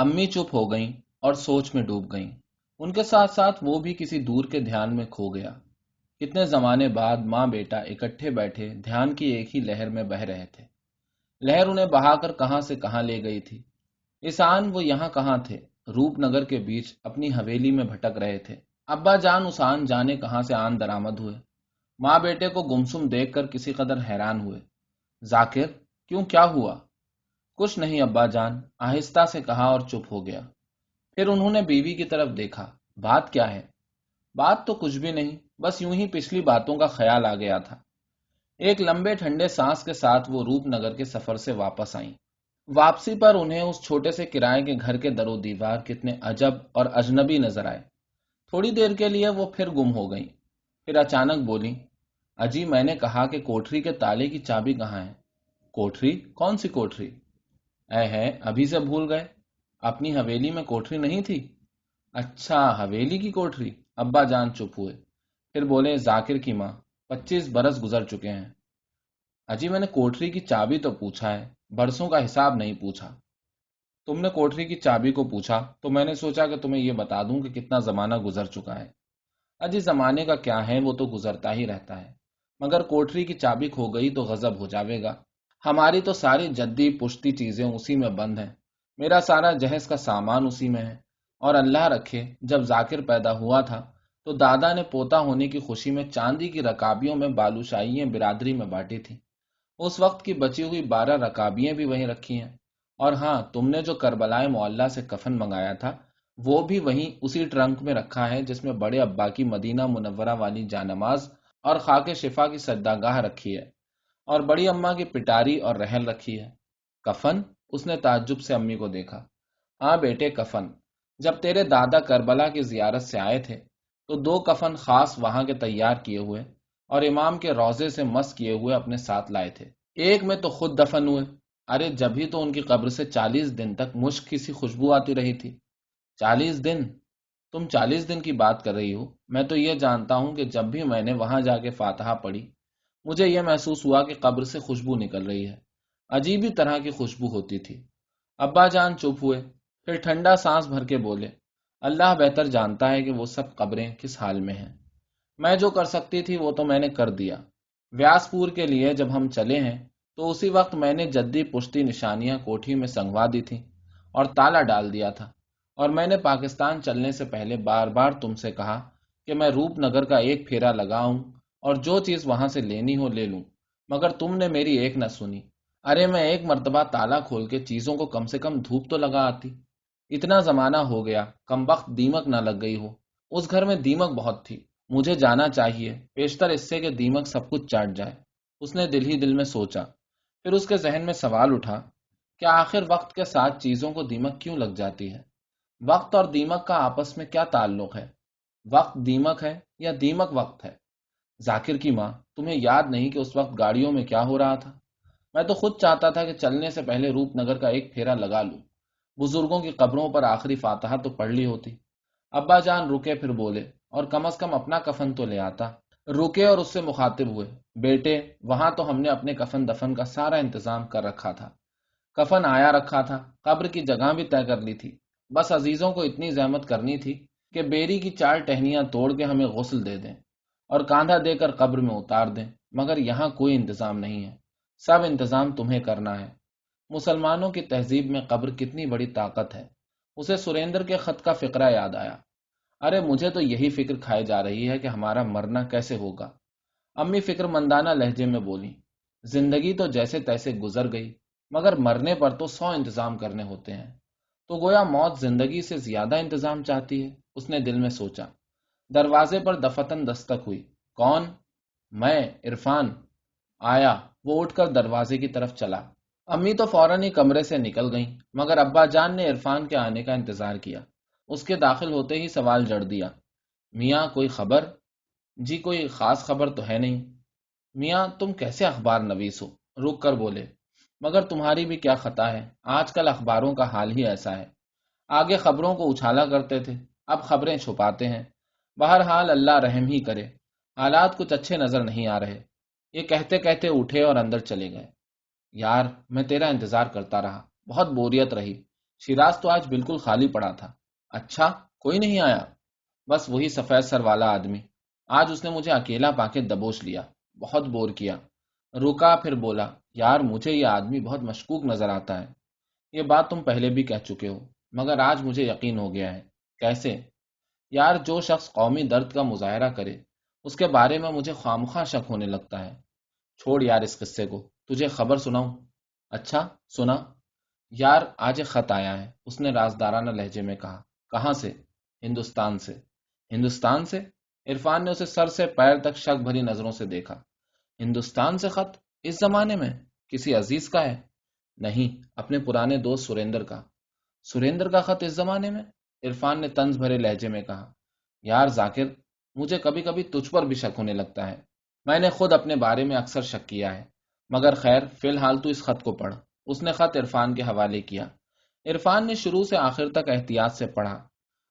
امی چپ ہو گئیں اور سوچ میں ڈوب گئیں۔ ان کے ساتھ ساتھ وہ بھی کسی دور کے دھیان میں کھو گیا۔ کتنے زمانے بعد ماں بیٹا اکٹھے بیٹھے دھیان کی ایک ہی لہر میں بہ رہے تھے۔ لہر انہیں بہا کر کہاں سے کہاں لے گئی تھی۔ اس آن وہ یہاں کہاں تھے؟ روپ نگر کے بیچ اپنی حویلی میں بھٹک رہے تھے۔ ابا جان اس آن جانے کہاں سے آن درامد ہوئے۔ ماں بیٹے کو گمسم دیکھ کر کسی قدر حیران ہوئے۔ ذاکر، کیوں کیا ہوا؟ کچھ نہیں ابا جان، آہستہ سے کہا اور چپ ہو گیا۔ پھر انہوں نے بیوی کی طرف دیکھا، بات کیا ہے؟ بات تو کچھ بھی نہیں، بس یوں ہی پچھلی باتوں کا خیال آ گیا تھا۔ ایک لمبے ٹھنڈے سانس کے ساتھ وہ روپ نگر کے سفر سے واپس آئیں۔ واپسی پر انہیں اس چھوٹے سے کرائے کے گھر کے در و دیوار کتنے عجب اور اجنبی نظر آئے۔ تھوڑی دیر کے لیے وہ پھر گم ہو گئیں۔ پھر اچانک بولی اجی، میں نے کہا کہ کوٹری کے تالے کی چابی کہاں ہے؟ کوٹری کون سی کوٹری اے ہے، ابھی سے بھول گئے۔ اپنی حویلی میں کوٹری نہیں تھی؟ اچھا حویلی کی کوٹری ابا جان چپ ہوئے۔ پھر بولے، ذاکر کی ماں، پچیس برس گزر چکے ہیں۔ اجی، میں نے کوٹری کی چابی تو پوچھا ہے، برسوں کا حساب نہیں پوچھا۔ تم نے کوٹری کی چابی کو پوچھا، تو میں نے سوچا کہ تمہیں یہ بتا دوں کہ کتنا زمانہ گزر چکا ہے۔ اجی، زمانے کا کیا ہے؟ وہ تو گزرتا ہی رہتا ہے۔ مگر کوٹری کی چابی کھو گئی تو غزب ہو جاوے گا۔ ہماری تو ساری جدی پشتی چیزیں اسی میں بند ہیں۔ میرا سارا جہیز کا سامان اسی میں ہے۔ اور اللہ رکھے، جب ذاکر پیدا ہوا تھا، تو دادا نے پوتا ہونے کی خوشی میں چاندی کی رکابیوں میں بالوشاہیاں برادری میں بانٹی تھی اس وقت کی بچی ہوئی بارہ رکابیاں بھی وہیں رکھی ہیں۔ اور ہاں تم نے جو کربلائے معلّہ سے کفن منگایا تھا، وہ بھی وہیں اسی ٹرنک میں رکھا ہے، جس میں بڑے ابا کی مدینہ منورہ والی جانماز اور خاک شفا کی سداگاہ رکھی ہے۔ اور بڑی اما کی پٹاری اور رحل رکھی ہے۔ کفن؟ اس نے تعجب سے امی کو دیکھا۔ ہاں بیٹے، کفن۔ جب تیرے دادا کربلا کی زیارت سے آئے تھے، تو دو کفن خاص وہاں کے تیار کیے ہوئے اور امام کے روزے سے مس کیے ہوئے اپنے ساتھ لائے تھے۔ ایک میں تو خود دفن ہوئے۔ ارے، جب ہی تو ان کی قبر سے چالیس دن تک مشک کی سی خوشبو آتی رہی تھی۔ چالیس دن؟ تم چالیس دن کی بات کر رہی ہو۔ میں تو یہ جانتا ہوں کہ جب بھی میں نے وہاں جا کے فاتحہ پڑھی مجھے یہ محسوس ہوا کہ قبر سے خوشبو نکل رہی ہے۔ عجیب ہی طرح کی خوشبو ہوتی تھی۔ ابا جان چپ ہوئے، پھر ٹھنڈا سانس بھر کے بولے، اللہ بہتر جانتا ہے کہ وہ سب قبریں کس حال میں ہیں۔ میں جو کر سکتی تھی وہ تو میں نے کر دیا۔ ویاس پور کے لیے جب ہم چلے ہیں، تو اسی وقت میں نے جدی پشتی نشانیاں کوٹھی میں سنگوا دی تھی اور تالا ڈال دیا تھا۔ اور میں نے پاکستان چلنے سے پہلے بار بار تم سے کہا کہ میں روپ نگر کا ایک پھیرا لگاؤں اور جو چیز وہاں سے لینی ہو لے لوں۔ مگر تم نے میری ایک نہ سنی۔ ارے میں ایک مرتبہ تالا کھول کے چیزوں کو کم سے کم دھوپ تو لگا آتی۔ اتنا زمانہ ہو گیا، کم وقت دیمک نہ لگ گئی ہو۔ اس گھر میں دیمک بہت تھی۔ مجھے جانا چاہیے۔ پیشتر اس سے کہ دیمک سب کچھ چاٹ جائے۔ اس نے دل ہی دل میں سوچا۔ پھر اس کے ذہن میں سوال اٹھا۔ کہ آخر وقت کے ساتھ چیزوں کو دیمک کیوں لگ جاتی ہے؟ وقت اور دیمک کا آپس میں کیا تعلق ہے؟ وقت دیمک ہے یا دیمک وقت ہے؟ ذاکر کی ماں، تمہیں یاد نہیں کہ اس وقت گاڑیوں میں کیا ہو رہا تھا؟ میں تو خود چاہتا تھا کہ چلنے سے پہلے روپ نگر کا ایک پھیرا لگا لوں۔ بزرگوں کی قبروں پر آخری فاتحہ تو پڑھ لی ہوتی۔ ابا جان رکے پھر بولے، اور کم از کم اپنا کفن تو لے آتا۔ رکے اور اس سے مخاطب ہوئے۔ بیٹے، وہاں تو ہم نے اپنے کفن دفن کا سارا انتظام کر رکھا تھا۔ کفن آیا رکھا تھا، قبر کی جگہ بھی طے کر لی تھی۔ بس عزیزوں کو اتنی زحمت کرنی تھی کہ بیری کی چار ٹہنیاں توڑ کے ہمیں غسل دے دیں۔ اور کاندھا دے کر قبر میں اتار دیں، مگر یہاں کوئی انتظام نہیں ہے۔ سب انتظام تمہیں کرنا ہے۔ مسلمانوں کی تہذیب میں قبر کتنی بڑی طاقت ہے۔ اسے سریندر کے خط کا فقرہ یاد آیا۔ ارے، مجھے تو یہی فکر کھائی جا رہی ہے کہ ہمارا مرنا کیسے ہوگا۔ امی فکر مندانہ لہجے میں بولی، زندگی تو جیسے تیسے گزر گئی، مگر مرنے پر تو سو انتظام کرنے ہوتے ہیں۔ تو گویا موت زندگی سے زیادہ انتظام چاہتی ہے؟ اس نے دل میں سوچا۔ دروازے پر دفتن دستک ہوئی۔ کون؟ میں، عرفان۔ آیا، وہ اٹھ کر دروازے کی طرف چلا۔ امی تو فوراً ہی کمرے سے نکل گئیں، مگر ابا جان نے عرفان کے آنے کا انتظار کیا۔ اس کے داخل ہوتے ہی سوال جڑ دیا۔ میاں، کوئی خبر؟ جی کوئی خاص خبر تو ہے نہیں۔ میاں، تم کیسے اخبار نویس ہو؟ رک کر بولے۔ مگر تمہاری بھی کیا خطا ہے؟ آج کل اخباروں کا حال ہی ایسا ہے۔ آگے خبروں کو اچھالا کرتے تھے، اب خبریں چھپاتے ہیں۔ بہرحال اللہ رحم ہی کرے۔ حالات کچھ اچھے نظر نہیں آ رہے۔ یہ کہتے کہتے اٹھے اور اندر چلے گئے۔ یار، میں تیرا انتظار کرتا رہا۔ بہت بوریت رہی۔ شیراز تو آج بالکل خالی پڑا تھا۔ اچھا کوئی نہیں آیا۔ بس وہی سفید سر والا آدمی۔ آج اس نے مجھے اکیلا پا کے دبوچ لیا۔ بہت بور کیا۔ رکا، پھر بولا، یار، مجھے یہ آدمی بہت مشکوک نظر آتا ہے۔ یہ بات تم پہلے بھی کہہ چکے ہو، مگر آج مجھے یقین ہو گیا ہے۔ کیسے؟ یار جو شخص قومی درد کا مظاہرہ کرے، اس کے بارے میں مجھے خامخواہ شک ہونے لگتا ہے۔ چھوڑ یار اس قصے کو، تجھے خبر سناؤں۔ اچھا سنا۔ یار آج ایک خط آیا ہے، اس نے رازدارانہ لہجے میں کہا۔ کہاں سے؟ ہندوستان سے۔ ہندوستان سے؟ عرفان نے اسے سر سے پیر تک شک بھری نظروں سے دیکھا۔ ہندوستان سے خط اس زمانے میں؟ کسی عزیز کا ہے؟ نہیں، اپنے پرانے دوست سریندر کا۔ سریندر کا خط اس زمانے میں؟ عرفان نے تنز بھرے لہجے میں کہا، یار ذاکر، مجھے کبھی کبھی تجھ پر بھی شک ہونے لگتا ہے۔ میں نے خود اپنے بارے میں اکثر شک کیا ہے۔ مگر خیر، فی الحال تو اس خط کو پڑھ۔ اس نے خط عرفان کے حوالے کیا۔ عرفان نے شروع سے آخر تک احتیاط سے پڑھا۔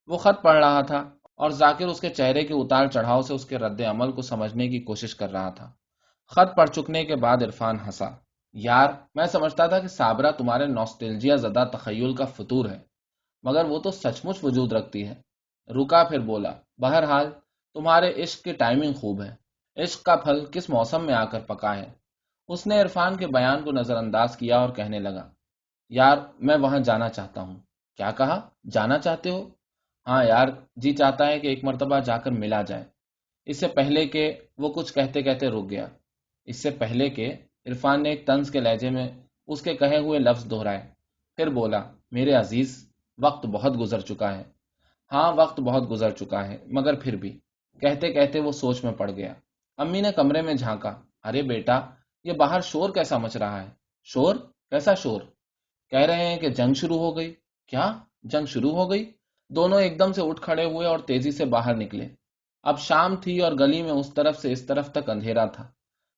وہ خط پڑھ رہا تھا اور ذاکر اس کے چہرے کے اتار چڑھاؤ سے اس کے رد عمل کو سمجھنے کی کوشش کر رہا تھا۔ خط پڑھ چکنے کے بعد عرفان ہنسا، یار، میں سمجھتا تھا کہ سابرا تمہارے نوسٹلجیا زدہ تخیل کا فطور ہے۔ مگر وہ تو سچ مچ وجود رکھتی ہے۔ رکا پھر بولا، بہرحال، تمہارے عشق کی ٹائمنگ خوب ہے۔ عشق کا پھل کس موسم میں آ کر پکا ہے اس نے عرفان کے بیان کو نظر انداز کیا اور کہنے لگا، یار، میں وہاں جانا چاہتا ہوں۔ کیا کہا؟ جانا چاہتے ہو؟ ہاں یار جی چاہتا ہے کہ ایک مرتبہ جا کر ملا جائے۔ اس سے پہلے کہ وہ کچھ کہتے کہتے رک گیا۔ اس سے پہلے کہ عرفان نے ایک طنز کے لہجے میں اس کے کہے ہوئے لفظ دہرائے۔ پھر بولا، میرے عزیز وقت بہت گزر چکا ہے۔ ہاں وقت بہت گزر چکا ہے، مگر پھر بھی۔ کہتے کہتے وہ سوچ میں پڑ گیا۔ امی نے کمرے میں جھانکا۔ ارے بیٹا، یہ باہر شور کیسا مچ رہا ہے؟ شور؟ کیسا شور؟ کہہ رہے ہیں کہ جنگ شروع ہو گئی۔ کیا؟ جنگ شروع ہو گئی؟ دونوں ایک دم سے اٹھ کھڑے ہوئے اور تیزی سے باہر نکلے۔ اب شام تھی اور گلی میں اس طرف سے اس طرف تک اندھیرا تھا۔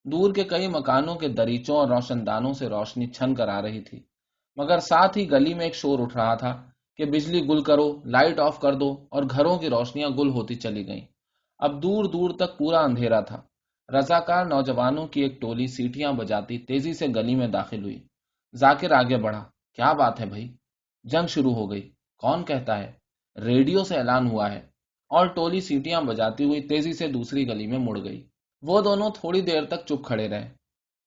دور کے کئی مکانوں کے دریچوں اور روشن دانوں سے روشنی چھن کر آ رہی تھی۔ مگر ساتھ ہی گلی میں ایک شور اٹھ رہا تھا۔ کہ بجلی گل کرو لائٹ آف کر دو اور گھروں کی روشنیاں گل ہوتی چلی گئیں۔ اب دور دور تک پورا اندھیرا تھا۔ رضاکار نوجوانوں کی ایک ٹولی سیٹیاں بجاتی تیزی سے گلی میں داخل ہوئی۔ ذاکر آگے بڑھا۔ کیا بات ہے بھائی؟ جنگ شروع ہو گئی۔ کون کہتا ہے؟ ریڈیو سے اعلان ہوا ہے۔ اور ٹولی سیٹیاں بجاتی ہوئی تیزی سے دوسری گلی میں مڑ گئی۔ وہ دونوں تھوڑی دیر تک چپ کھڑے رہے۔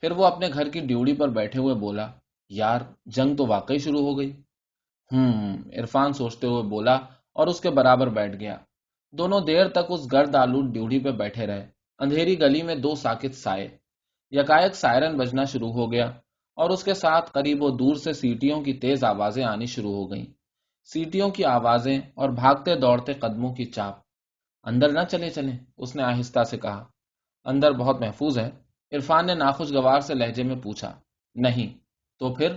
پھر وہ اپنے گھر کی ڈیوڑی پر بیٹھے ہوئے بولا، یار، جنگ تو واقعی شروع ہو گئی۔ ہوں، عرفان سوچتے ہوئے بولا، اور اس کے برابر بیٹھ گیا۔ دونوں دیر تک اس گرد آلود ڈیوڑی پہ بیٹھے رہے۔ اندھیری گلی میں دو ساکت سائے۔ یکائک سائرن بجنا شروع ہو گیا، اور اس کے ساتھ قریب و دور سے سیٹیوں کی تیز آوازیں آنی شروع ہو گئیں۔ سیٹیوں کی آوازیں اور بھاگتے دوڑتے قدموں کی چاپ۔ اندر نہ چلے چلیں، اس نے آہستہ سے کہا۔ اندر بہت محفوظ ہے۔ عرفان نے ناخوشگوار سے لہجے میں پوچھا، نہیں، تو پھر؟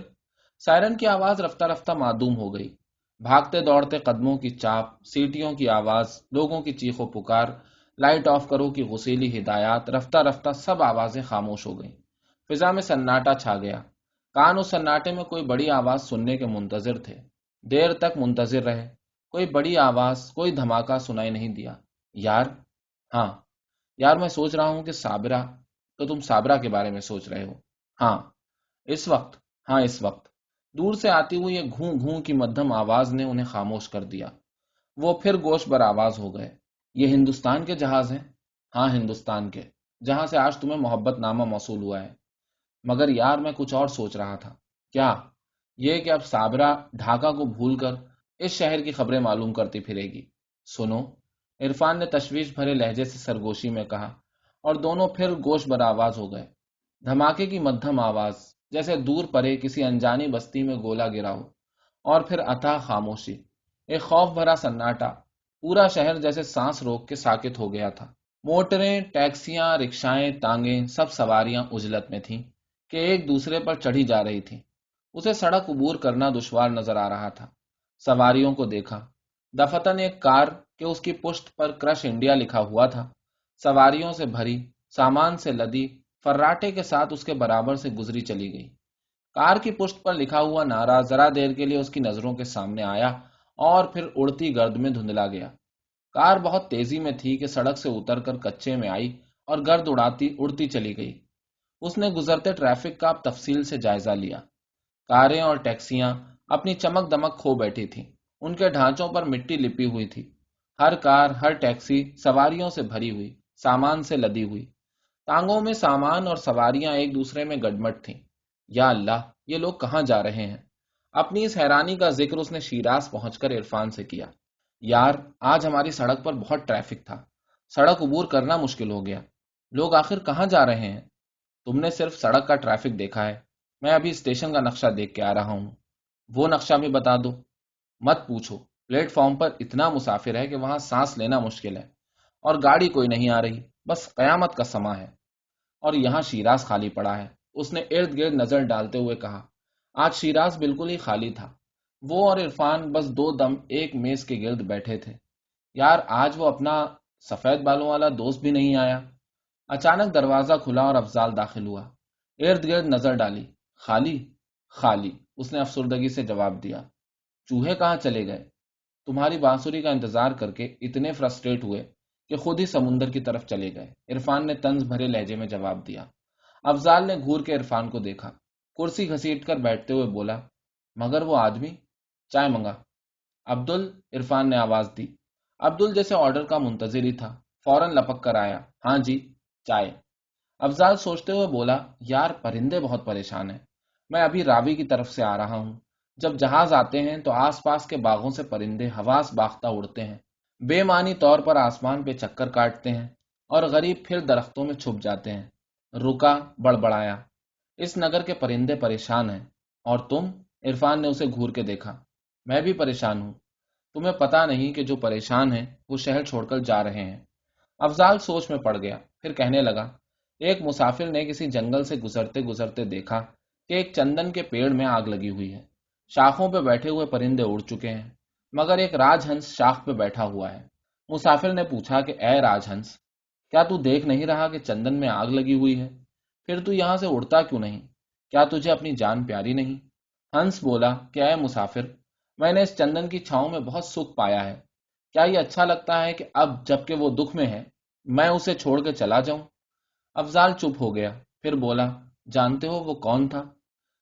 سائرن کی آواز رفتہ رفتہ معدوم ہو گئی۔ بھاگتے دوڑتے قدموں کی چاپ، سیٹیوں کی آواز، لوگوں کی چیخ و پکار، لائٹ آف کرو کی غسیلی ہدایات، رفتہ رفتہ سب آوازیں خاموش ہو گئیں۔ فضا میں سناٹا چھا گیا۔ کان اس سناٹے میں کوئی بڑی آواز سننے کے منتظر تھے۔ دیر تک منتظر رہے۔ کوئی بڑی آواز، کوئی دھماکہ سنائی نہیں دیا۔ یار ہاں۔ یار، میں سوچ رہا ہوں کہ سابرا تو تم سابرا کے بارے میں سوچ رہے ہو۔ ہاں۔ اس وقت ہاں اس وقت۔ دور سے آتی ہوئی یہ گھوں گھوں کی مدھم آواز نے انہیں خاموش کر دیا۔ وہ پھر گوشت بر آواز ہو گئے۔ یہ ہندوستان کے جہاز ہیں۔ ہاں ہندوستان کے۔ جہاں سے آج تمہیں محبت نامہ موصول ہوا ہے۔ مگر یار، میں کچھ اور سوچ رہا تھا۔ کیا؟ یہ کہ اب سابرا ڈھاکہ کو بھول کر اس شہر کی خبریں معلوم کرتی پھرے گی۔ سنو، عرفان نے تشویش بھرے لہجے سے سرگوشی میں کہا اور دونوں پھر گوش بر آواز ہو گئے۔ دھماکے کی مدھم آواز۔ جیسے دور پرے کسی انجانی بستی میں گولا گرا ہو اور پھر اتا خاموشی، ایک خوف بھرا سناٹا، پورا شہر جیسے سانس روک کے ساکت ہو گیا تھا۔ موٹریں، ٹیکسیاں، رکشائیں تانگیں سب سواریاں اجلت میں تھیں کہ ایک دوسرے پر چڑھی جا رہی تھیں۔ اسے سڑک عبور کرنا دشوار نظر آ رہا تھا۔ سواریوں کو دیکھا۔ دفتن ایک کار کہ اس کی پشت پر کرش انڈیا لکھا ہوا تھا۔ سواریوں سے بھری، سامان سے لدی فراٹے کے ساتھ اس کے برابر سے گزری چلی گئی۔ کار کی پشت پر لکھا ہوا نعرہ ذرا دیر کے لیے اس کی نظروں کے سامنے آیا اور پھر اڑتی گرد میں دھندلا گیا۔ کار بہت تیزی میں تھی کہ سڑک سے اتر کر کچے میں آئی اور گرد اڑاتی، اڑتی چلی گئی۔ اس نے گزرتے ٹریفک کا تفصیل سے جائزہ لیا۔ کاریں اور ٹیکسیاں اپنی چمک دمک کھو بیٹھی تھی ان کے ڈھانچوں پر مٹی لپی ہوئی تھی۔ ہر کار، ہر ٹیکسی سواریوں سے بھری ہوئی، سامان سے لدی ہوئی۔ ٹانگوں میں سامان اور سواریاں ایک دوسرے میں گڈمٹ تھیں۔ یا اللہ، یہ لوگ کہاں جا رہے ہیں؟ اپنی اس حیرانی کا ذکر اس نے شیراز پہنچ کر عرفان سے کیا۔ یار، آج ہماری سڑک پر بہت ٹریفک تھا۔ سڑک عبور کرنا مشکل ہو گیا۔ لوگ آخر کہاں جا رہے ہیں؟ تم نے صرف سڑک کا ٹریفک دیکھا ہے۔ میں ابھی اسٹیشن کا نقشہ دیکھ کے آ رہا ہوں۔ وہ نقشہ بھی بتا دو۔ مت پوچھو۔ پلیٹ فارم پر اتنا مسافر ہے کہ وہاں سانس لینا مشکل ہے۔ اور گاڑی کوئی نہیں آ رہی۔ بس قیامت کا سما ہے۔ اور یہاں شیراز خالی پڑا ہے۔ اس نے ارد گرد نظر ڈالتے ہوئے کہا، آج شیراز بالکل ہی خالی تھا۔ وہ اور عرفان بس دو دم ایک میز کے گرد بیٹھے تھے۔ یار، آج وہ اپنا سفید بالوں والا دوست بھی نہیں آیا۔ اچانک دروازہ کھلا اور افضال داخل ہوا۔ ارد گرد نظر ڈالی۔ خالی خالی، اس نے افسردگی سے جواب دیا۔ چوہے کہاں چلے گئے؟ تمہاری بانسری کا انتظار کر کے اتنے فرسٹریٹ ہوئے۔ کہ خود ہی سمندر کی طرف چلے گئے۔ عرفان نے تنز بھرے لہجے میں جواب دیا۔ افضال نے گور کے عرفان کو دیکھا۔ کرسی گھسیٹ کر بیٹھتے ہوئے بولا، مگر وہ آدمی؟ چائے منگا۔ عبدل، عرفان نے آواز دی۔ عبدل جیسے آرڈر کا منتظر ہی تھا۔ فوراً لپک کر آیا۔ ہاں جی چائے۔ افضال سوچتے ہوئے بولا، یار، پرندے بہت پریشان ہیں۔ میں ابھی راوی کی طرف سے آ رہا ہوں۔ جب جہاز آتے ہیں تو آس پاس کے باغوں سے پرندے حواس باختہ اڑتے ہیں۔ بے معنی طور پر آسمان پہ چکر کاٹتے ہیں اور غریب پھر درختوں میں چھپ جاتے ہیں۔ رکا، بڑبڑایا۔ اس نگر کے پرندے پریشان ہیں اور تم، عرفان نے اسے گھور کے دیکھا۔ میں بھی پریشان ہوں۔ تمہیں پتا نہیں کہ جو پریشان ہیں، وہ شہر چھوڑ کر جا رہے ہیں۔ افضال سوچ میں پڑ گیا۔ پھر کہنے لگا، ایک مسافر نے کسی جنگل سے گزرتے گزرتے دیکھا کہ ایک چندن کے پیڑ میں آگ لگی ہوئی ہے۔ شاخوں پہ بیٹھے ہوئے پرندے اڑ چکے ہیں۔ مگر ایک راج ہنس شاخ پہ بیٹھا ہوا ہے۔ مسافر نے پوچھا کہ، اے راج ہنس کیا تو دیکھ نہیں رہا کہ چندن میں آگ لگی ہوئی ہے؟ پھر تو یہاں سے اڑتا کیوں نہیں؟ کیا تجھے اپنی جان پیاری نہیں؟ ہنس بولا کہ، اے مسافر، میں نے اس چندن کی چھاؤں میں بہت سکھ پایا ہے۔ کیا یہ اچھا لگتا ہے کہ اب جبکہ وہ دکھ میں ہے، میں اسے چھوڑ کے چلا جاؤں؟ افضال چپ ہو گیا۔ پھر بولا، جانتے ہو وہ کون تھا؟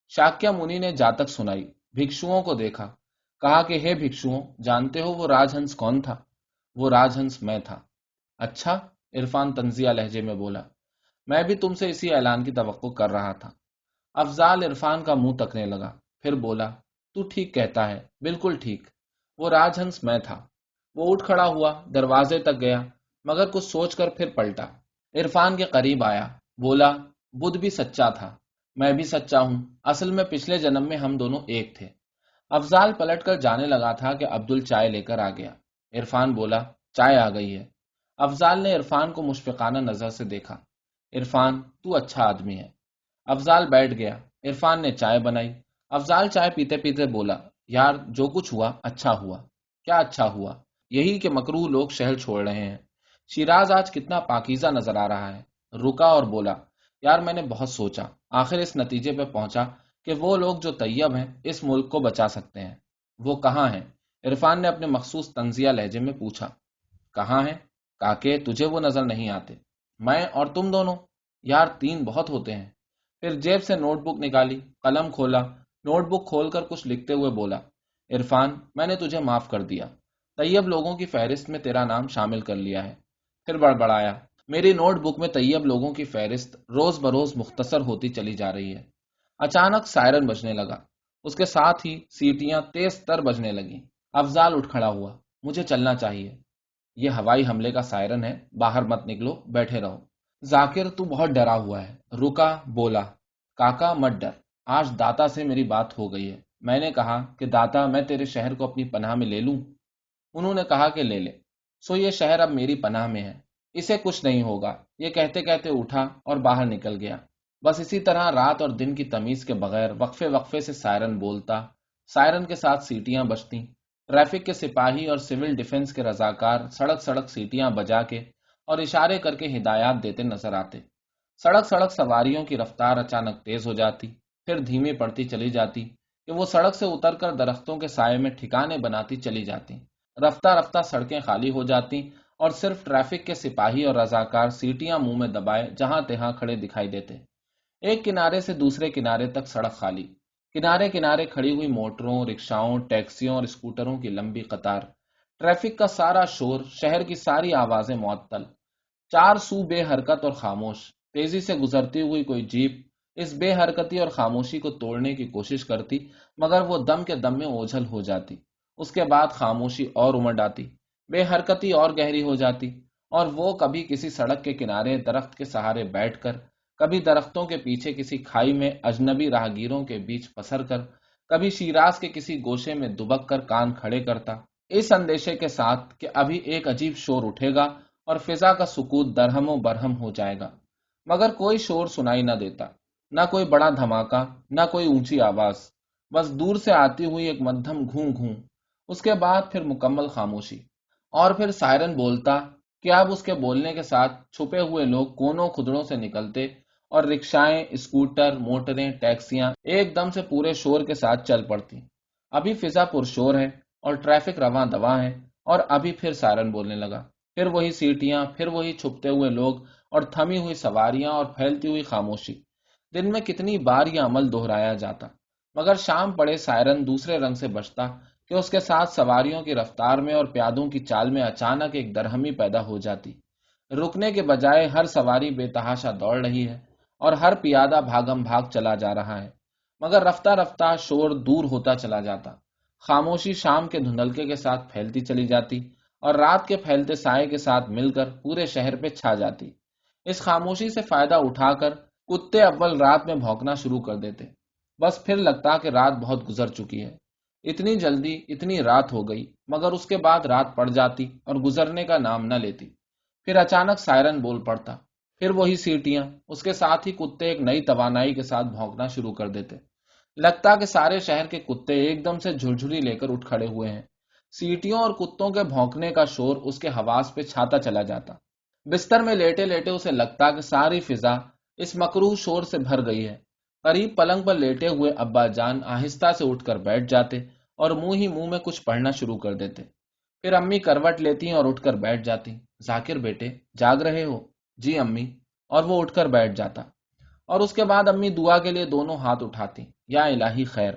شاکیہ منی نے جاتک سنائی، بھکشوؤں کو دیکھا۔ کہا کہ ہے بھکشوؤں، جانتے ہو وہ راج ہنس کون تھا؟ وہ راج ہنس میں تھا۔ اچھا عرفان تنزیہ لہجے میں بولا، میں بھی تم سے اسی اعلان کی توقع کر رہا تھا۔ افضال عرفان کا منہ تکنے لگا، پھر بولا، تو ٹھیک کہتا ہے، بالکل ٹھیک، وہ راج ہنس میں تھا۔ وہ اٹھ کھڑا ہوا، دروازے تک گیا، مگر کچھ سوچ کر پھر پلٹا۔ عرفان کے قریب آیا، بولا، بدھ بھی سچا تھا، میں بھی سچا ہوں، اصل میں پچھلے جنم میں ہم دونوں ایک تھے۔ افضال پلٹ کر جانے لگا تھا کہ عبدل چائے لے کر آ گیا۔ عرفان بولا، چائے آ گئی ہے۔ افضال نے عرفان کو مشفقانہ نظر سے دیکھا۔ عرفان، تو اچھا آدمی ہے۔ افضال بیٹھ گیا۔ عرفان نے چائے بنائی۔ افضال چائے پیتے پیتے بولا، یار، جو کچھ ہوا اچھا ہوا۔ کیا اچھا ہوا؟ یہی کہ مکرو لوگ شہر چھوڑ رہے ہیں۔ شیراز آج کتنا پاکیزہ نظر آ رہا ہے۔ رکا اور بولا، یار، میں نے بہت سوچا، آخر اس نتیجے پہ پہنچا۔ کہ وہ لوگ جو طیب ہیں، اس ملک کو بچا سکتے ہیں۔ وہ کہاں ہیں؟ عرفان نے اپنے مخصوص تنزیہ لہجے میں پوچھا۔ کہاں ہیں؟ کاکے، تجھے وہ نظر نہیں آتے۔ میں اور تم دونوں؟ یار، تین بہت ہوتے ہیں۔ پھر جیب سے نوٹ بک نکالی، قلم کھولا، نوٹ بک کھول کر کچھ لکھتے ہوئے بولا، عرفان، میں نے تجھے معاف کر دیا۔ طیب لوگوں کی فہرست میں تیرا نام شامل کر لیا ہے۔ پھر بڑبڑایا، میری نوٹ بک میں طیب لوگوں کی فہرست روز بروز مختصر ہوتی چلی جا رہی ہے۔ اچانک سائرن بجنے لگا۔ اس کے ساتھ ہی سیٹیاں تیز تر بجنے لگی افضال اٹھ کھڑا ہوا۔ مجھے چلنا چاہیے۔ یہ ہوائی حملے کا سائرن ہے۔ باہر مت نکلو۔ بیٹھے رہو۔ ذاکر، تو بہت ڈرا ہوا ہے۔ رکا، بولا۔ کاکا، مت ڈر۔ آج داتا سے میری بات ہو گئی ہے۔ میں نے کہا کہ داتا، میں تیرے شہر کو اپنی پناہ میں لے لوں۔ انہوں نے کہا کہ لے لے۔ سو یہ شہر اب میری پناہ میں ہے۔ اسے کچھ نہیں ہوگا۔ یہ کہتے کہتے اٹھا اور باہر نکل گیا۔ بس اسی طرح رات اور دن کی تمیز کے بغیر وقفے وقفے سے سائرن بولتا، سائرن کے ساتھ سیٹیاں بجتی، ٹریفک کے سپاہی اور سول ڈیفنس کے رضاکار سڑک سڑک سیٹیاں بجا کے اور اشارے کر کے ہدایات دیتے نظر آتے۔ سڑک سڑک سواریوں کی رفتار اچانک تیز ہو جاتی، پھر دھیمی پڑتی چلی جاتی کہ وہ سڑک سے اتر کر درختوں کے سائے میں ٹھکانے بناتی چلی جاتی۔ رفتہ رفتہ سڑکیں خالی ہو جاتی اور صرف ٹریفک کے سپاہی اور رضاکار سیٹیاں منہ میں دبائے جہاں تہاں کھڑے دکھائی دیتے۔ ایک کنارے سے دوسرے کنارے تک سڑک خالی۔ کنارے کنارے کھڑی ہوئی موٹروں، رکشاؤں، ٹیکسیوں اور اسکوٹروں کی لمبی قطار۔ ٹریفک کا سارا شور، شہر کی ساری آوازیں معطل۔ چار سو بے حرکت اور خاموش۔ تیزی سے گزرتی ہوئی کوئی جیپ اس بے حرکتی اور خاموشی کو توڑنے کی کوشش کرتی، مگر وہ دم کے دم میں اوجھل ہو جاتی۔ اس کے بعد خاموشی اور امڈ آتی۔ بے حرکتی اور گہری ہو جاتی۔ اور وہ کبھی کسی سڑک کے کنارے درخت کے سہارے بیٹھ کر کبھی درختوں کے پیچھے کسی کھائی میں اجنبی راہگیروں کے بیچ پسر کر، کبھی شیراز کے کسی گوشے میں دبک کر کان کھڑے کرتا۔ اس اندیشے کے ساتھ کہ ابھی ایک عجیب شور اٹھے گا اور فضا کا سکوت درہم و برہم ہو جائے گا۔ مگر کوئی شور سنائی نہ دیتا، نہ کوئی بڑا دھماکہ، نہ کوئی اونچی آواز۔ بس دور سے آتی ہوئی ایک مدھم گھوں گھوں۔ اس کے بعد پھر مکمل خاموشی۔ اور پھر سائرن بولتا کہ اب اس کے بولنے کے ساتھ چھپے ہوئے لوگ کونوں کھدڑوں سے نکلتے اور رکشائیں، اسکوٹر، موٹریں، ٹیکسیاں ایک دم سے پورے شور کے ساتھ چل پڑتی ابھی فضا پر شور ہے اور ٹریفک رواں دواں ہے اور ابھی پھر سائرن بولنے لگا۔ پھر وہی سیٹیاں، پھر وہی چھپتے ہوئے لوگ اور تھمی ہوئی سواریاں اور پھیلتی ہوئی خاموشی۔ دن میں کتنی بار یہ عمل دہرایا جاتا۔ مگر شام پڑے سائرن دوسرے رنگ سے بچتا کہ اس کے ساتھ سواریوں کی رفتار میں اور پیادوں کی چال میں اچانک ایک درہمی پیدا ہو جاتی۔ رکنے کے بجائے ہر سواری بے تحاشا دوڑ رہی ہے۔ اور ہر پیادہ بھاگم بھاگ چلا جا رہا ہے۔ مگر رفتہ رفتہ شور دور ہوتا چلا جاتا۔ خاموشی شام کے دھندلکے کے ساتھ پھیلتی چلی جاتی اور رات کے پھیلتے سائے کے ساتھ مل کر پورے شہر پہ چھا جاتی۔ اس خاموشی سے فائدہ اٹھا کر کتے اول رات میں بھونکنا شروع کر دیتے۔ بس پھر لگتا کہ رات بہت گزر چکی ہے۔ اتنی جلدی اتنی رات ہو گئی، مگر اس کے بعد رات پڑ جاتی اور گزرنے کا نام نہ لیتی۔ پھر اچانک سائرن بول پڑتا۔ پھر وہی سیٹیاں، اس کے ساتھ ہی کتے ایک نئی توانائی کے ساتھ بھونکنا شروع کر دیتے۔ لگتا کہ سارے شہر کے کتے ایک دم سے جھلجھلی لے کر اٹھ کھڑے ہوئے ہیں۔ سیٹیوں اور کتوں کے بھونکنے کا شور اس کے حواس پہ چھاتا چلا جاتا۔ بستر میں لیٹے لیٹے اسے لگتا کہ ساری فضا اس مکرو شور سے بھر گئی ہے۔ قریب پلنگ پر لیٹے ہوئے ابا جان آہستہ سے اٹھ کر بیٹھ جاتے اور منہ ہی منہ میں کچھ پڑھنا شروع کر دیتے۔ پھر امی کروٹ لیتی اور اٹھ کر بیٹھ جاتی۔ ذاکر بیٹے، جاگ رہے ہو؟ جی امی، اور وہ اٹھ کر بیٹھ جاتا۔ اور اس کے بعد امی دعا کے لیے دونوں ہاتھ اٹھاتی، یا الہی خیر۔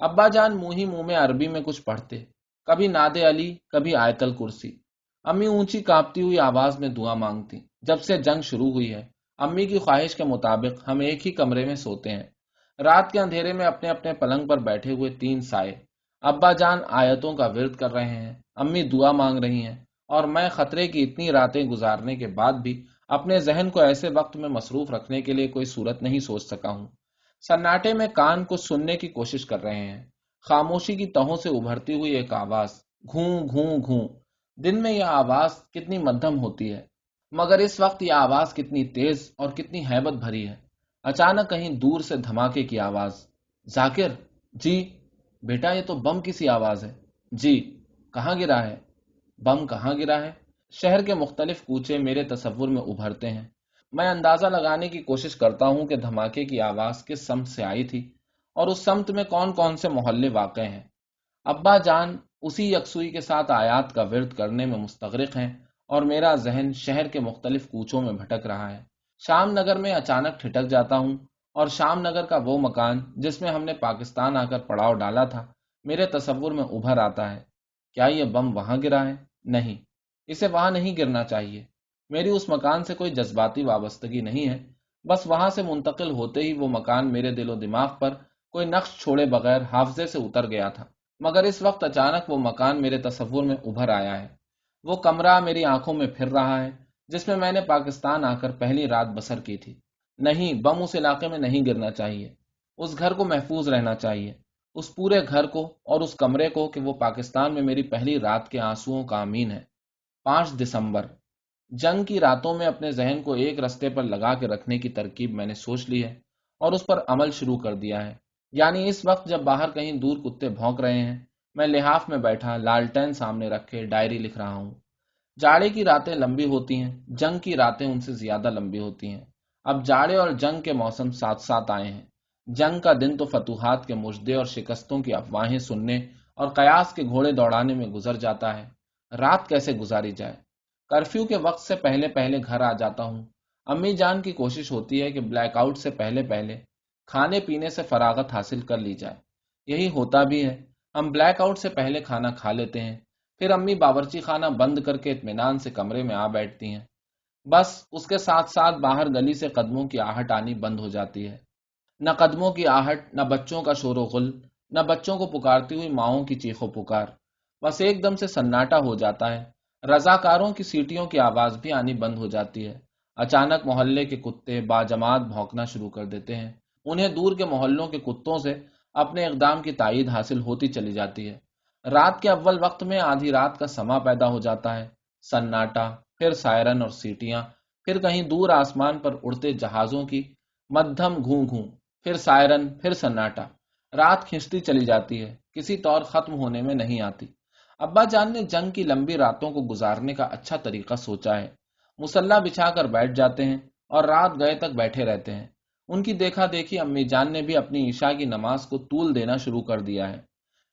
ابا جان منہ ہی منہ میں عربی میں کچھ پڑھتے، کبھی ناد علی، کبھی آیتل کرسی امی اونچی کاپتی ہوئی آواز میں دعا مانگتی، جب سے جنگ شروع ہوئی ہے۔ امی کی خواہش کے مطابق ہم ایک ہی کمرے میں سوتے ہیں۔ رات کے اندھیرے میں اپنے اپنے پلنگ پر بیٹھے ہوئے تین سائے۔ ابا جان آیتوں کا ورد کر رہے ہیں۔ امی دعا مانگ رہی ہیں، اور میں خطرے کی اتنی راتیں گزارنے کے بعد بھی اپنے ذہن کو ایسے وقت میں مصروف رکھنے کے لیے کوئی صورت نہیں سوچ سکا ہوں۔ سناٹے میں کان کو سننے کی کوشش کر رہے ہیں۔ خاموشی کی تہوں سے ابھرتی ہوئی ایک آواز، گھوں گھوں گھوں۔ دن میں یہ آواز کتنی مدھم ہوتی ہے، مگر اس وقت یہ آواز کتنی تیز اور کتنی حیبت بھری ہے۔ اچانک کہیں دور سے دھماکے کی آواز، ذاکر جی بیٹا یہ تو بم کسی آواز ہے۔ جی کہاں گرا ہے؟ بم کہاں گرا ہے؟ شہر کے مختلف کوچے میرے تصور میں ابھرتے ہیں۔ میں اندازہ لگانے کی کوشش کرتا ہوں کہ دھماکے کی آواز کس سمت سے آئی تھی اور اس سمت میں کون کون سے محلے واقع ہیں۔ ابا جان اسی یکسوئی کے ساتھ آیات کا ورد کرنے میں مستغرق ہیں اور میرا ذہن شہر کے مختلف کوچوں میں بھٹک رہا ہے۔ شام نگر میں اچانک ٹھٹک جاتا ہوں اور شام نگر کا وہ مکان جس میں ہم نے پاکستان آ کر پڑاؤ ڈالا تھا، میرے تصور میں ابھر آتا ہے۔ کیا یہ بم وہاں گرا ہے؟ نہیں۔ اسے وہاں نہیں گرنا چاہیے۔ میری اس مکان سے کوئی جذباتی وابستگی نہیں ہے۔ بس وہاں سے منتقل ہوتے ہی وہ مکان میرے دل و دماغ پر کوئی نقش چھوڑے بغیر حافظے سے اتر گیا تھا۔ مگر اس وقت اچانک وہ مکان میرے تصور میں ابھر آیا ہے۔ وہ کمرہ میری آنکھوں میں پھر رہا ہے، جس میں میں نے پاکستان آ کر پہلی رات بسر کی تھی۔ نہیں، بم اس علاقے میں نہیں گرنا چاہیے۔ اس گھر کو محفوظ رہنا چاہیے۔ اس پورے گھر کو اور اس کمرے کو کہ وہ پاکستان میں میری پہلی رات کے آنسوؤں کا امین ہے۔ پانچ دسمبر۔ جنگ کی راتوں میں اپنے ذہن کو ایک رستے پر لگا کے رکھنے کی ترکیب میں نے سوچ لی ہے اور اس پر عمل شروع کر دیا ہے۔ یعنی اس وقت جب باہر کہیں دور کتے بھونک رہے ہیں، میں لحاف میں بیٹھا، لالٹین سامنے رکھے، ڈائری لکھ رہا ہوں۔ جاڑے کی راتیں لمبی ہوتی ہیں، جنگ کی راتیں ان سے زیادہ لمبی ہوتی ہیں۔ اب جاڑے اور جنگ کے موسم ساتھ ساتھ آئے ہیں۔ جنگ کا دن تو فتوحات کے مجدے اور شکستوں کی افواہیں سننے اور قیاس کے گھوڑے دوڑانے میں گزر جاتا ہے۔ رات کیسے گزاری جائے؟ کرفیو کے وقت سے پہلے پہلے گھر آ جاتا ہوں۔ امی جان کی کوشش ہوتی ہے کہ بلیک آؤٹ سے پہلے پہلے کھانے پینے سے فراغت حاصل کر لی جائے۔ یہی ہوتا بھی ہے۔ ہم بلیک آؤٹ سے پہلے کھانا کھا لیتے ہیں۔ پھر امی باورچی خانہ بند کر کے اطمینان سے کمرے میں آ بیٹھتی ہیں۔ بس اس کے ساتھ ساتھ باہر گلی سے قدموں کی آہٹ آنی بند ہو جاتی ہے۔ نہ قدموں کی آہٹ، نہ بچوں کا شور و غل، نہ بچوں کو پکارتی ہوئی ماؤں کی چیخ و پکار۔ بس ایک دم سے سناٹا ہو جاتا ہے۔ رضاکاروں کی سیٹیوں کی آواز بھی آنی بند ہو جاتی ہے۔ اچانک محلے کے کتے باجماعت بھونکنا شروع کر دیتے ہیں۔ انہیں دور کے محلوں کے کتوں سے اپنے اقدام کی تائید حاصل ہوتی چلی جاتی ہے۔ رات کے اول وقت میں آدھی رات کا سما پیدا ہو جاتا ہے۔ سناٹا، پھر سائرن اور سیٹیاں، پھر کہیں دور آسمان پر اڑتے جہازوں کی مدھم گھوں گھوں، پھر سائرن، پھر سناٹا۔ رات کھینچتی چلی جاتی ہے۔ کسی طور ختم ہونے میں نہیں آتی۔ ابا جان نے جنگ کی لمبی راتوں کو گزارنے کا اچھا طریقہ سوچا ہے۔ مسلح بچھا کر بیٹھ جاتے ہیں اور رات گئے تک بیٹھے رہتے ہیں۔ ان کی دیکھا دیکھی امی جان نے بھی اپنی عشاء کی نماز کو طول دینا شروع کر دیا ہے۔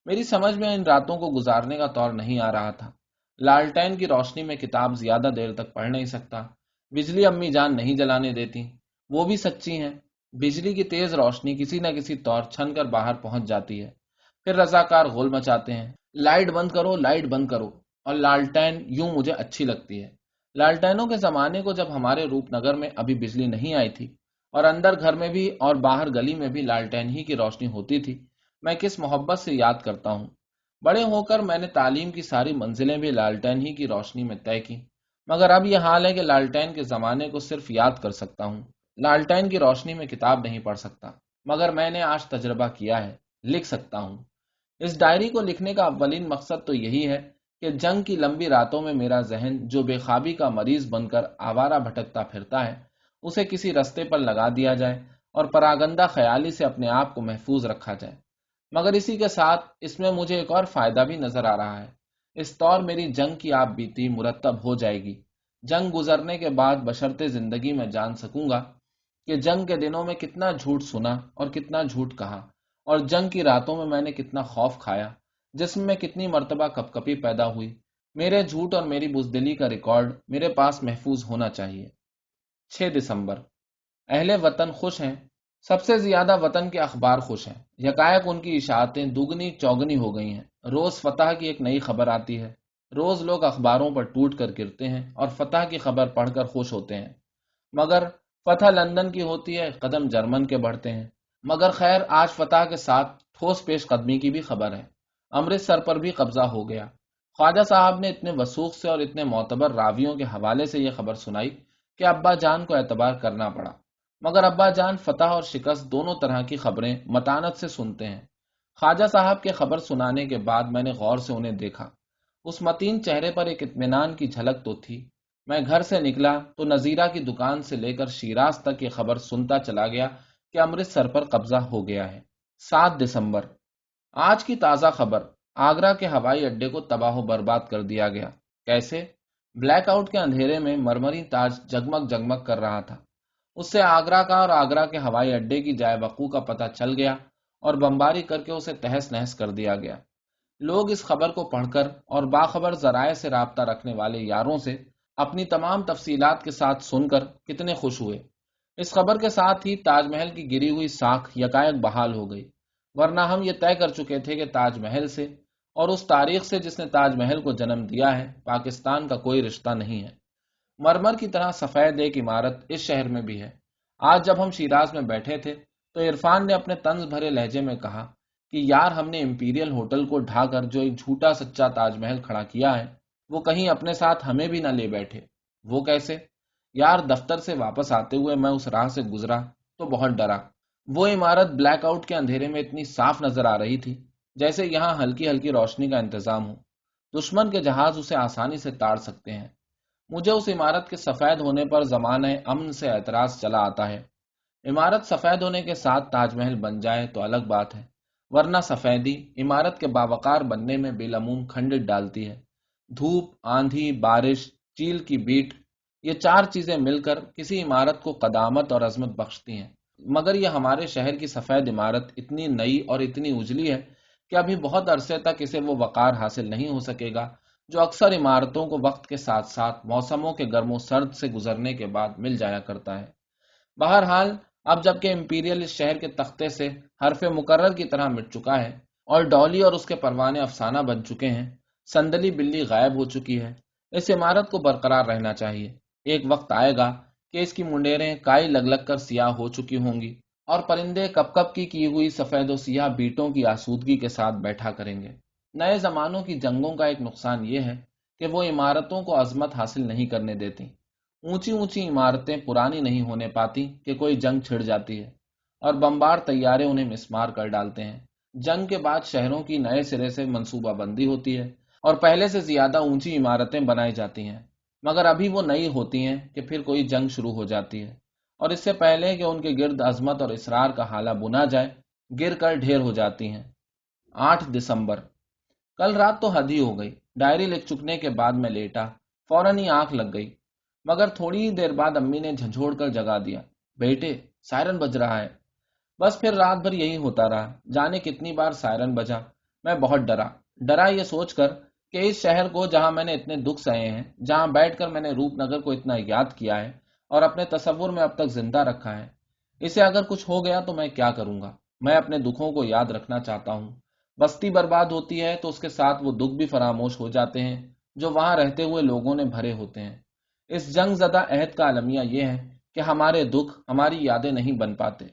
میری سمجھ میں ان راتوں کو گزارنے کا طور نہیں آ رہا تھا۔ لالٹین کی روشنی میں کتاب زیادہ دیر تک پڑھ نہیں سکتا۔ بجلی امی جان نہیں جلانے دیتی۔ وہ بھی سچی ہیں۔ بجلی کی تیز روشنی کسی نہ کسی طور چھن کر باہر پہنچ جاتی ہے۔ پھر رضاکار غول مچاتے ہیں۔ لائٹ بند کرو، لائٹ بند کرو۔ اور لالٹین یوں مجھے اچھی لگتی ہے۔ لالٹینوں کے زمانے کو جب ہمارے روپ نگر میں ابھی بجلی نہیں آئی تھی اور اندر گھر میں بھی اور باہر گلی میں بھی لالٹین ہی کی روشنی ہوتی تھی، میں کس محبت سے یاد کرتا ہوں۔ بڑے ہو کر میں نے تعلیم کی ساری منزلیں بھی لالٹین ہی کی روشنی میں طے کی مگر اب یہ حال ہے کہ لالٹین کے زمانے کو صرف یاد کر سکتا ہوں۔ لالٹین کی روشنی میں کتاب نہیں پڑھ سکتا، مگر میں نے آج تجربہ کیا ہے، لکھ سکتا ہوں۔ اس ڈائری کو لکھنے کا اولین مقصد تو یہی ہے کہ جنگ کی لمبی راتوں میں میرا ذہن جو بے خوابی کا مریض بن کر آوارہ بھٹکتا پھرتا ہے، اسے کسی رستے پر لگا دیا جائے اور پراگندہ خیالی سے اپنے آپ کو محفوظ رکھا جائے۔ مگر اسی کے ساتھ اس میں مجھے ایک اور فائدہ بھی نظر آ رہا ہے۔ اس طور میری جنگ کی آپ بیتی مرتب ہو جائے گی۔ جنگ گزرنے کے بعد بشرتے زندگی میں جان سکوں گا کہ جنگ کے دنوں میں کتنا جھوٹ سنا اور کتنا جھوٹ کہا۔ اور جنگ کی راتوں میں میں نے کتنا خوف کھایا، جسم میں کتنی مرتبہ کپ کپی پیدا ہوئی۔ میرے جھوٹ اور میری بزدلی کا ریکارڈ میرے پاس محفوظ ہونا چاہیے۔ چھ دسمبر۔ اہل وطن خوش ہیں۔ سب سے زیادہ وطن کے اخبار خوش ہیں۔ یکایک ان کی اشاعتیں دگنی چوگنی ہو گئی ہیں۔ روز فتح کی ایک نئی خبر آتی ہے۔ روز لوگ اخباروں پر ٹوٹ کر گرتے ہیں اور فتح کی خبر پڑھ کر خوش ہوتے ہیں۔ مگر فتح لندن کی ہوتی ہے، قدم جرمن کے بڑھتے ہیں۔ مگر خیر، آج فتح کے ساتھ ٹھوس پیش قدمی کی بھی خبر ہے۔ امرتسر پر بھی قبضہ ہو گیا۔ خواجہ صاحب نے اتنے وسوخ سے اور اتنے معتبر راویوں کے حوالے سے یہ خبر سنائی کہ ابا جان کو اعتبار کرنا پڑا۔ مگر ابا جان فتح اور شکست دونوں طرح کی خبریں متانت سے سنتے ہیں۔ خواجہ صاحب کے خبر سنانے کے بعد میں نے غور سے انہیں دیکھا۔ اس متین چہرے پر ایک اطمینان کی جھلک تو تھی۔ میں گھر سے نکلا تو نذیرہ کی دکان سے لے کر شیراز تک یہ خبر سنتا چلا گیا کہ امرتسر پر قبضہ ہو گیا ہے۔ سات دسمبر۔ آج کی تازہ خبر، آگرہ کے ہوائی اڈے کو تباہ و برباد کر دیا گیا۔ کیسے؟ بلیک آؤٹ کے اندھیرے میں مرمری تاج جگمگ جگمگ کر رہا تھا۔ اس سے آگرہ کا اور آگرہ کے ہوائی اڈے کی جائے وقوع کا پتہ چل گیا اور بمباری کر کے اسے تہس نہس کر دیا گیا۔ لوگ اس خبر کو پڑھ کر اور باخبر ذرائع سے رابطہ رکھنے والے یاروں سے اپنی تمام تفصیلات کے ساتھ سن کر کتنے خوش ہوئے۔ اس خبر کے ساتھ ہی تاج محل کی گری ہوئی ساکھ یکائک بحال ہو گئی، ورنہ ہم یہ طے کر چکے تھے کہ تاج محل سے اور اس تاریخ سے جس نے تاج محل کو جنم دیا ہے، پاکستان کا کوئی رشتہ نہیں ہے۔ مرمر کی طرح سفید ایک عمارت اس شہر میں بھی ہے۔ آج جب ہم شیراز میں بیٹھے تھے تو عرفان نے اپنے طنز بھرے لہجے میں کہا کہ یار ہم نے امپیریل ہوٹل کو ڈھا کر جو ایک جھوٹا سچا تاج محل کھڑا کیا ہے، وہ کہیں اپنے ساتھ ہمیں بھی نہ لے بیٹھے۔ وہ کیسے؟ یار دفتر سے واپس آتے ہوئے میں اس راہ سے گزرا تو بہت ڈرا۔ وہ عمارت بلیک آؤٹ کے اندھیرے میں اتنی صاف نظر آ رہی تھی جیسے یہاں ہلکی ہلکی روشنی کا انتظام ہو۔ دشمن کے جہاز اسے آسانی سے تاڑ سکتے ہیں۔ مجھے اس عمارت کے سفید ہونے پر زمانہ امن سے اعتراض چلا آتا ہے۔ عمارت سفید ہونے کے ساتھ تاج محل بن جائے تو الگ بات ہے، ورنہ سفیدی عمارت کے باوقار بننے میں بے لموم کھنڈ ڈالتی ہے۔ دھوپ، آندھی، بارش، چیل کی بیٹ یہ چار چیزیں مل کر کسی عمارت کو قدامت اور عظمت بخشتی ہیں۔ مگر یہ ہمارے شہر کی سفید عمارت اتنی نئی اور اتنی اجلی ہے کہ ابھی بہت عرصے تک اسے وہ وقار حاصل نہیں ہو سکے گا جو اکثر عمارتوں کو وقت کے ساتھ ساتھ موسموں کے گرم و سرد سے گزرنے کے بعد مل جایا کرتا ہے۔ بہرحال، اب جبکہ امپیریل اس شہر کے تختے سے حرف مقرر کی طرح مٹ چکا ہے اور ڈولی اور اس کے پروانے افسانہ بن چکے ہیں، سندلی بلی غائب ہو چکی ہے۔ اس عمارت کو برقرار رہنا چاہیے۔ ایک وقت آئے گا کہ اس کی منڈیریں کائی لگ لگ کر سیاہ ہو چکی ہوں گی اور پرندے کپ کپ کی کی ہوئی سفید و سیاہ بیٹوں کی آسودگی کے ساتھ بیٹھا کریں گے۔ نئے زمانوں کی جنگوں کا ایک نقصان یہ ہے کہ وہ عمارتوں کو عظمت حاصل نہیں کرنے دیتی۔ اونچی اونچی عمارتیں پرانی نہیں ہونے پاتی کہ کوئی جنگ چھڑ جاتی ہے اور بمبار تیارے انہیں مسمار کر ڈالتے ہیں۔ جنگ کے بعد شہروں کی نئے سرے سے منصوبہ بندی ہوتی ہے اور پہلے سے زیادہ اونچی عمارتیں بنائی جاتی ہیں۔ مگر ابھی وہ نئی ہوتی ہیں کہ پھر کوئی جنگ شروع ہو جاتی ہے۔ اور اس سے پہلے کہ ان کے گرد عظمت اور اسرار کا حالہ بنا جائے، گر کر ڈھیر ہو جاتی ہیں۔ آٹھ دسمبر۔ کل رات تو حد ہی ہو گئی۔ ڈائری لکھ چکنے کے بعد میں لیٹا۔ فوراً ہی آنکھ لگ گئی۔ مگر تھوڑی دیر بعد امی نے جھنجھوڑ کر جگا دیا۔ بیٹے، سائرن بج رہا ہے۔ بس پھر رات بھر یہی ہوتا رہا۔ جانے کتنی بار سائرن بجا؟ میں بہت ڈرا۔ ڈرا یہ سوچ کر کہ اس شہر کو جہاں میں نے اتنے دکھ سہے ہیں، جہاں بیٹھ کر میں نے روپ نگر کو اتنا یاد کیا ہے اور اپنے تصور میں اب تک زندہ رکھا ہے، اسے اگر کچھ ہو گیا تو میں کیا کروں گا؟ میں اپنے دکھوں کو یاد رکھنا چاہتا ہوں۔ بستی برباد ہوتی ہے تو اس کے ساتھ وہ دکھ بھی فراموش ہو جاتے ہیں جو وہاں رہتے ہوئے لوگوں نے بھرے ہوتے ہیں۔ اس جنگ زدہ عہد کا المیہ یہ ہے کہ ہمارے دکھ ہماری یادیں نہیں بن پاتے۔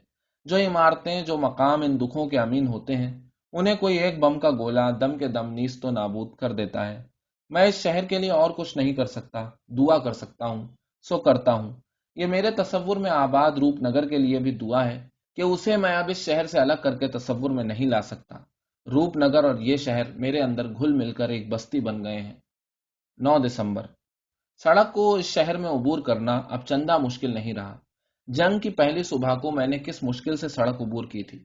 جو عمارتیں، جو مقام ان دکھوں کے امین ہوتے ہیں انہیں کوئی ایک بم کا گولا دم کے دم نیس تو نابود کر دیتا ہے۔ میں اس شہر کے لیے اور کچھ نہیں کر سکتا، دعا کر سکتا ہوں، سو کرتا ہوں۔ یہ میرے تصور میں آباد روپ نگر کے لیے بھی دعا ہے کہ اسے میں اب اس شہر سے الگ کر کے تصور میں نہیں لا سکتا۔ روپ نگر اور یہ شہر میرے اندر گھل مل کر ایک بستی بن گئے ہیں۔ نو دسمبر۔ سڑک کو اس شہر میں عبور کرنا اب چندہ مشکل نہیں رہا۔ جنگ کی پہلی صبح کو میں نے کس مشکل سے سڑک عبور کی تھی؟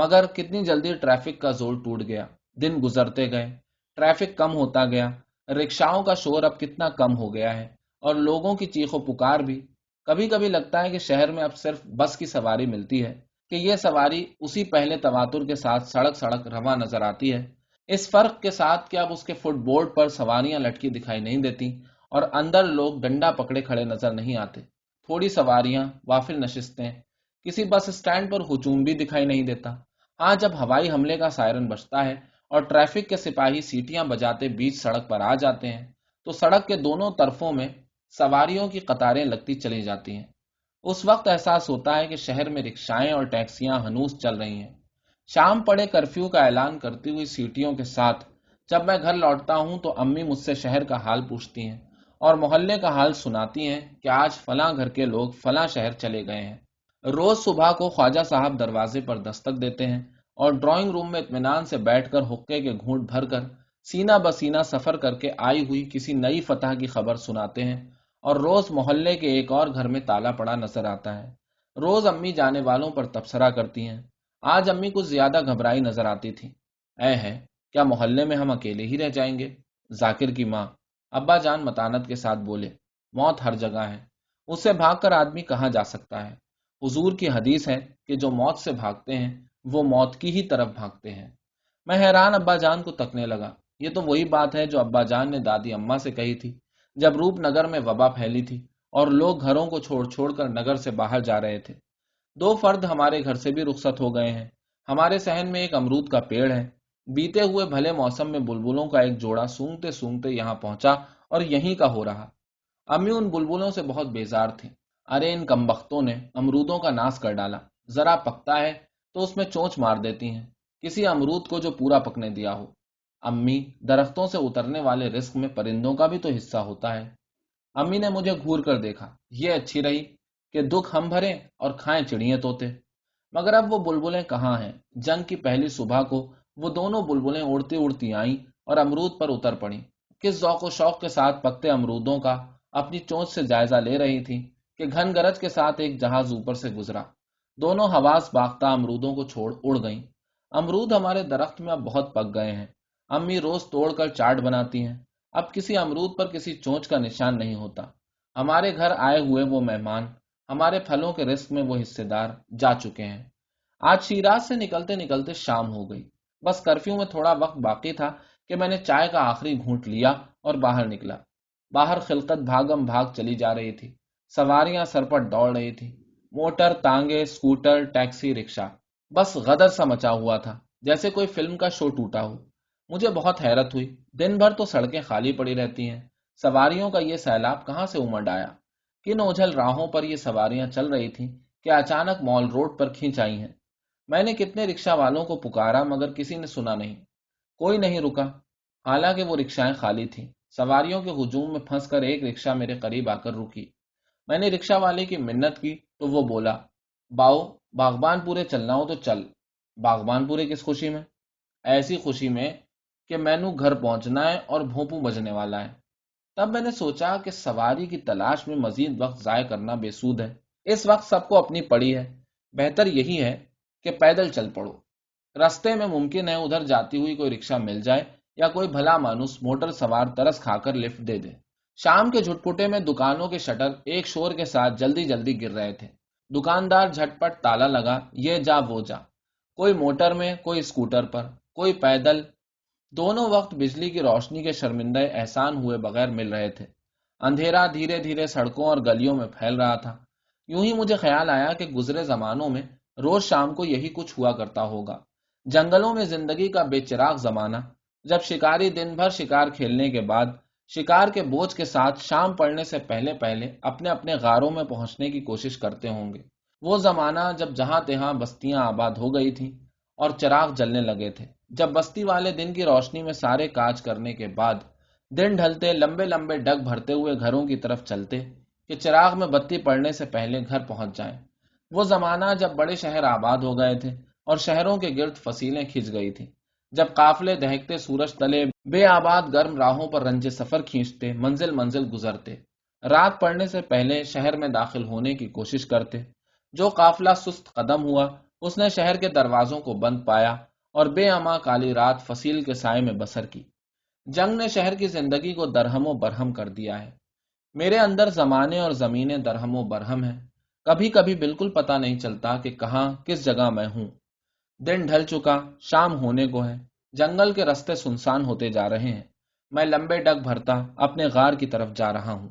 مگر کتنی جلدی ٹریفک کا زور ٹوٹ گیا۔ دن گزرتے گئے، ٹریفک کم ہوتا گیا، رکشاؤں کا شور اب کتنا کم ہو گیا ہے اور لوگوں کی چیخ و پکار بھی۔ کبھی کبھی لگتا ہے کہ شہر میں اب صرف بس کی سواری ملتی ہے، کہ یہ سواری اسی پہلے تواتر کے ساتھ سڑک سڑک رواں نظر آتی ہے۔ اس فرق کے ساتھ کہ اب اس کے فٹ بورڈ پر سواریاں لٹکی دکھائی نہیں دیتی اور اندر لوگ ڈنڈا پکڑے کھڑے نظر نہیں آتے۔ تھوڑی سواریاں، وافل نشستیں، کسی بس اسٹینڈ پر ہجوم بھی دکھائی نہیں دیتا۔ ہاں جب ہوائی حملے کا سائرن بچتا ہے اور ٹریفک کے سپاہی سیٹیاں بجاتے بیچ سڑک پر آ جاتے ہیں، تو سڑک کے دونوں طرفوں میں سواریوں کی قطاریں لگتی چلی جاتی ہیں۔ اس وقت احساس ہوتا ہے کہ شہر میں رکشائیں اور ٹیکسیاں ہنوس چل رہی ہیں۔ شام پڑے کرفیو کا اعلان کرتی ہوئی سیٹیوں کے ساتھ، جب میں گھر لوٹتا ہوں تو امی مجھ سے شہر کا حال پوچھتی ہیں اور محلے کا حال سناتی ہیں کہ آج فلاں گھر کے لوگ فلاں شہر چلے گئے ہیں۔ روز صبح کو خواجہ صاحب دروازے پر دستک دیتے ہیں اور ڈرائنگ روم میں اطمینان سے بیٹھ کر حقے کے گھونٹ بھر کر سینا بسینا سفر کر کے آئی ہوئی کسی نئی فتح کی خبر سناتے ہیں اور روز محلے کے ایک اور گھر میں تالا پڑا نظر آتا ہے۔ روز امی جانے والوں پر تبصرہ کرتی ہیں۔ آج امی کچھ زیادہ گھبرائی نظر آتی تھی۔ اے ہے، کیا محلے میں ہم اکیلے ہی رہ جائیں گے؟ ذاکر کی ماں۔ ابا جان متانت کے ساتھ بولے، موت ہر جگہ ہے۔ اس سے بھاگ کر آدمی کہاں جا سکتا ہے؟ حضور کی حدیث ہے کہ جو موت سے بھاگتے ہیں، وہ موت کی ہی طرف بھاگتے ہیں۔ میں حیران ابا جان کو تکنے لگا۔ یہ تو وہی بات ہے جو ابا جان نے دادی اما سے کہی تھی۔ جب روپ نگر میں وبا پھیلی تھی اور لوگ گھروں کو چھوڑ چھوڑ کر نگر سے باہر جا رہے تھے۔ دو فرد ہمارے گھر سے بھی رخصت ہو گئے ہیں۔ ہمارے سہن میں ایک امرود کا پیڑ ہے۔ بیتے ہوئے بھلے موسم میں بلبلوں کا ایک جوڑا سونگتے سونگتے یہاں پہنچا اور یہیں کا ہو رہا۔ امی ان بلبلوں سے بہت بیزار تھے ارے ان کمبختوں نے امرودوں کا ناس کر ڈالا۔ ذرا پکتا ہے تو اس میں چونچ مار دیتی ہیں۔ کسی امرود کو جو پورا پکنے دیا ہو۔ امی، درختوں سے اترنے والے رسک میں پرندوں کا بھی تو حصہ ہوتا ہے۔ امی نے مجھے گور کر دیکھا۔ یہ اچھی رہی کہ دکھ ہم بھرے اور کھائیں چڑیے توتے۔ مگر اب وہ بلبلیں کہاں ہیں؟ جنگ کی پہلی صبح کو وہ دونوں بلبلیں اڑتی اڑتی آئیں اور امرود پر اتر پڑی کس ذوق و شوق کے ساتھ پکتے امرودوں کا اپنی چونچ سے جائزہ لے رہی تھی کہ گھن گرج کے ساتھ ایک جہاز اوپر سے گزرا۔ دونوں حواس باختہ امرودوں کو چھوڑ اڑ گئیں۔ امرود ہمارے درخت میں اب بہت پک گئے ہیں۔ امی روز توڑ کر چاٹ بناتی ہیں۔ اب کسی امرود پر کسی چونچ کا نشان نہیں ہوتا۔ ہمارے گھر آئے ہوئے وہ مہمان، ہمارے پھلوں کے رسک میں وہ حصے دار جا چکے ہیں۔ آج شیراز سے نکلتے نکلتے شام ہو گئی۔ بس کرفیو میں تھوڑا وقت باقی تھا کہ میں نے چائے کا آخری گھونٹ لیا اور باہر نکلا۔ باہر خلقت بھاگم بھاگ چلی جا رہی تھی۔ سواریاں سر پر دوڑ رہی تھی۔ موٹر، تانگے اسکوٹر ٹیکسی، رکشا۔ بس غدر سا مچا ہوا تھا، جیسے کوئی فلم کا شو ٹوٹا ہو۔ مجھے بہت حیرت ہوئی۔ دن بھر تو سڑکیں خالی پڑی رہتی ہیں۔ سواریوں کا یہ سیلاب کہاں سے امڈ آیا؟ کن اوجھل راہوں پر یہ سواریاں چل رہی تھیں کہ اچانک مال روڈ پر کھینچ آئی ہیں؟ میں نے کتنے رکشا والوں کو پکارا مگر کسی نے سنا نہیں۔ کوئی نہیں رکا۔ حالانکہ وہ رکشائیں خالی تھیں۔ سواریوں کے ہجوم میں پھنس کر ایک رکشا میرے قریب آ کر رکی۔ میں نے رکشا والے کی منت کی تو وہ بولا، باؤ، باغبان پورے چلنا ہو تو چل۔ باغبان پورے کس خوشی میں؟ ایسی خوشی میں کہ مینو گھر پہنچنا ہے اور بھونپو بجنے والا ہے۔ تب میں نے سوچا کہ سواری کی تلاش میں مزید وقت ضائع کرنا بے سود ہے۔ اس وقت سب کو اپنی پڑی ہے۔ بہتر یہی ہے کہ پیدل چل پڑو۔ رستے میں ممکن ہے ادھر جاتی ہوئی کوئی رکشا مل جائے یا کوئی بھلا مانوس موٹر سوار ترس کھا کر لفٹ دے دے۔ شام کے جھٹپٹے میں دکانوں کے شٹر ایک شور کے ساتھ جلدی جلدی گر رہے تھے۔ دکاندار جھٹ پٹ تالا لگا، یہ جا وہ جا۔ کوئی موٹر میں، کوئی اسکوٹر پر، کوئی پیدل۔ دونوں وقت بجلی کی روشنی کے شرمندہ احسان ہوئے بغیر مل رہے تھے۔ اندھیرا دھیرے دھیرے سڑکوں اور گلیوں میں پھیل رہا تھا۔ یوں ہی مجھے خیال آیا کہ گزرے زمانوں میں روز شام کو یہی کچھ ہوا کرتا ہوگا۔ جنگلوں میں زندگی کا بے چراغ زمانہ، جب شکاری دن بھر شکار کھیلنے کے بعد شکار کے بوجھ کے ساتھ شام پڑنے سے پہلے پہلے اپنے اپنے غاروں میں پہنچنے کی کوشش کرتے ہوں گے۔ وہ زمانہ جب جہاں تہاں بستیاں آباد ہو گئی تھیں اور چراغ جلنے لگے تھے۔ جب بستی والے دن کی روشنی میں سارے کاج کرنے کے بعد دن ڈھلتے لمبے لمبے ڈگ بھرتے ہوئے گھروں کی طرف چلتے کہ چراغ میں بتی پڑنے سے پہلے گھر پہنچ جائیں۔ وہ زمانہ جب بڑے شہر آباد ہو گئے تھے اور شہروں کے گرد فصیلیں کھنچ گئی تھی جب قافلے دہکتے سورج تلے، بے آباد گرم راہوں پر رنج سفر کھینچتے، منزل منزل گزرتے۔ رات پڑنے سے پہلے شہر میں داخل ہونے کی کوشش کرتے۔ جو قافلہ سست قدم ہوا، اس نے شہر کے دروازوں کو بند پایا اور بے اما کالی رات فصیل کے سائے میں بسر کی۔ جنگ نے شہر کی زندگی کو درہم و برہم کر دیا ہے۔ میرے اندر زمانے اور زمینیں درہم و برہم ہیں۔ کبھی کبھی بالکل پتا نہیں چلتا کہ کہاں، کس جگہ میں ہوں۔ دن ڈھل چکا، شام ہونے کو ہے۔ جنگل کے رستے سنسان ہوتے جا رہے ہیں۔ میں لمبے ڈگ بھرتا اپنے غار کی طرف جا رہا ہوں۔